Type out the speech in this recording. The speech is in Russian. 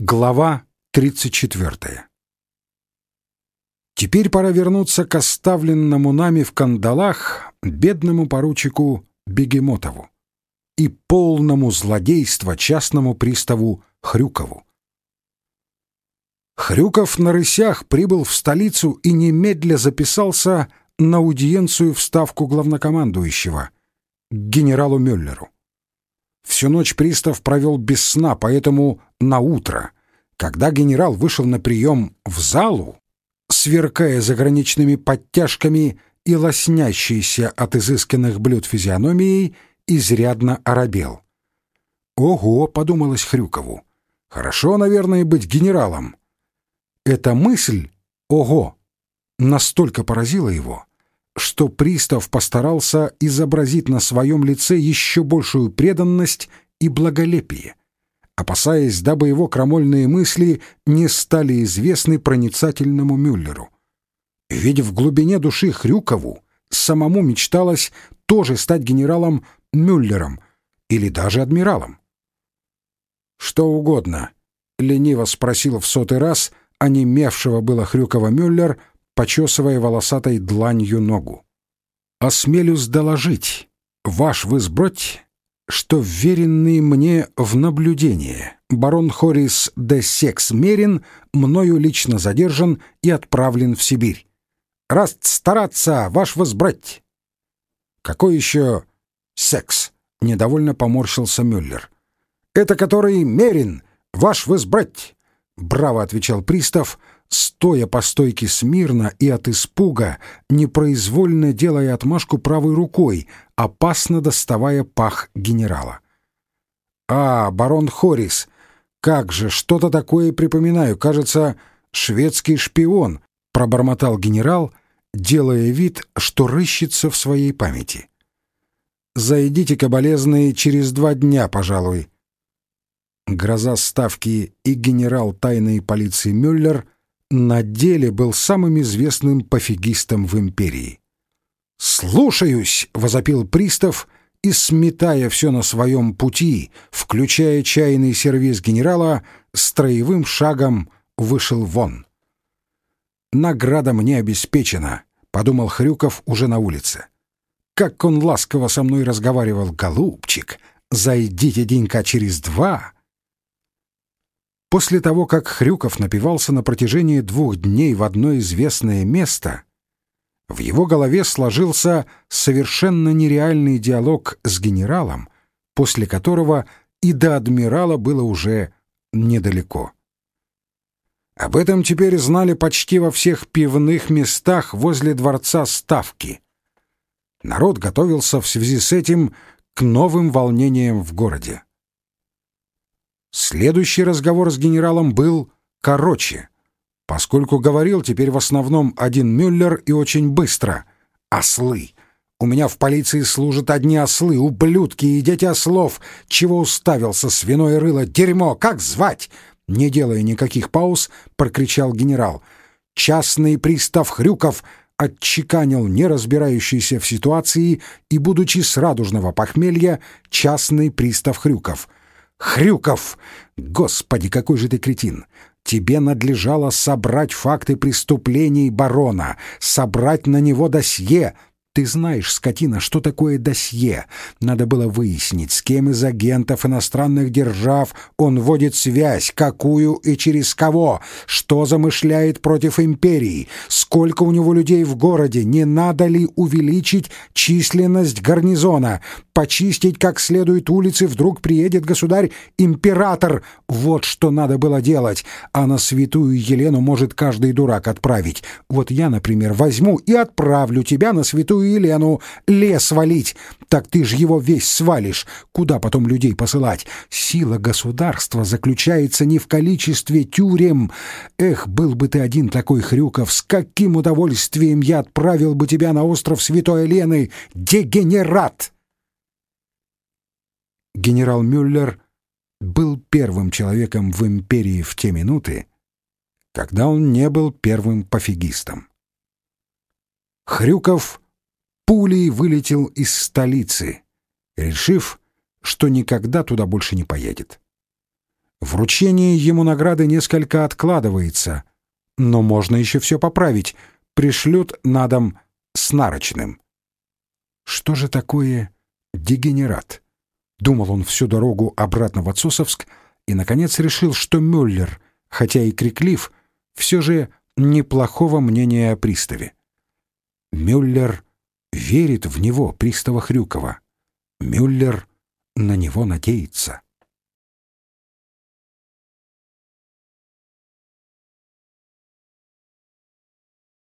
Глава 34 Теперь пора вернуться к оставленному нами в кандалах бедному поручику Бегемотову и полному злодейства частному приставу Хрюкову. Хрюков на рысях прибыл в столицу и немедля записался на аудиенцию в ставку главнокомандующего, к генералу Мюллеру. Всю ночь пристав провел без сна, поэтому на утро, когда генерал вышел на прием в залу, сверкая заграничными подтяжками и лоснящийся от изысканных блюд физиономией, изрядно оробел. «Ого!» — подумалось Хрюкову. «Хорошо, наверное, быть генералом». Эта мысль «ого» настолько поразила его, что пристав постарался изобразить на своем лице еще большую преданность и благолепие, опасаясь, дабы его крамольные мысли не стали известны проницательному Мюллеру. Ведь в глубине души Хрюкову самому мечталось тоже стать генералом Мюллером или даже адмиралом. «Что угодно», — лениво спросил в сотый раз онемевшего было Хрюкова Мюллер, почесывая волосатой дланью ногу. «Осмелюсь доложить, ваш вызбродь, что вверенный мне в наблюдение барон Хорис де Секс Мерин мною лично задержан и отправлен в Сибирь. Раз стараться, ваш возбрать!» «Какой еще секс?» — недовольно поморщился Мюллер. «Это который Мерин, ваш возбрать!» — браво отвечал пристав, стоя по стойке смирно и от испуга, непроизвольно делая отмашку правой рукой, опасно доставая пах генерала. «А, барон Хорис, как же, что-то такое припоминаю, кажется, шведский шпион», — пробормотал генерал, делая вид, что рыщется в своей памяти. «Зайдите-ка, болезные, через два дня, пожалуй». Гроза Ставки и генерал тайной полиции Мюллер — на деле был самым известным пофигистом в империи. «Слушаюсь!» — возопил пристав и, сметая все на своем пути, включая чайный сервиз генерала, строевым шагом вышел вон. «Награда мне обеспечена», — подумал Хрюков уже на улице. «Как он ласково со мной разговаривал, голубчик! Зайдите денька через два!» После того, как Хрюков напивался на протяжении двух дней в одно известное место, в его голове сложился совершенно нереальный диалог с генералом, после которого и до адмирала было уже недалеко. Об этом теперь знали почти во всех пивных местах возле дворца Ставки. Народ готовился в связи с этим к новым волнениям в городе. Следующий разговор с генералом был короче, поскольку говорил теперь в основном один Мюллер и очень быстро. «Ослы! У меня в полиции служат одни ослы, ублюдки и дети ослов! Чего уставился, свиное рыло, дерьмо! Как звать?» Не делая никаких пауз, прокричал генерал. «Частный пристав Хрюков!» отчеканил не разбирающийся в ситуации и, будучи с радужного похмелья, частный пристав Хрюков — Хрюков! Господи, какой же ты кретин! Тебе надлежало собрать факты преступлений барона, собрать на него досье, ты знаешь, скотина, что такое досье. Надо было выяснить, с кем из агентов иностранных держав он вводит связь, какую и через кого, что замышляет против империи, сколько у него людей в городе, не надо ли увеличить численность гарнизона, почистить как следует улицы, вдруг приедет государь-император. Вот что надо было делать, а на святую Елену может каждый дурак отправить. Вот я, например, возьму и отправлю тебя на святую Елену лес валить. Так ты ж его весь свалишь. Куда потом людей посылать? Сила государства заключается не в количестве тюрем. Эх, был бы ты один такой, Хрюков, с каким удовольствием я отправил бы тебя на остров Святой Елены, дегенерат!» Генерал Мюллер был первым человеком в империи в те минуты, когда он не был первым пофигистом. Хрюков пулей вылетел из столицы, решив, что никогда туда больше не поедет. Вручение ему награды несколько откладывается, но можно еще все поправить. Пришлют на дом с нарочным. Что же такое дегенерат? Думал он всю дорогу обратно в Отсосовск и, наконец, решил, что Мюллер, хотя и криклив, все же неплохого мнения о приставе. Мюллер верит в него, пристава Хрюкова. Мюллер на него надеется.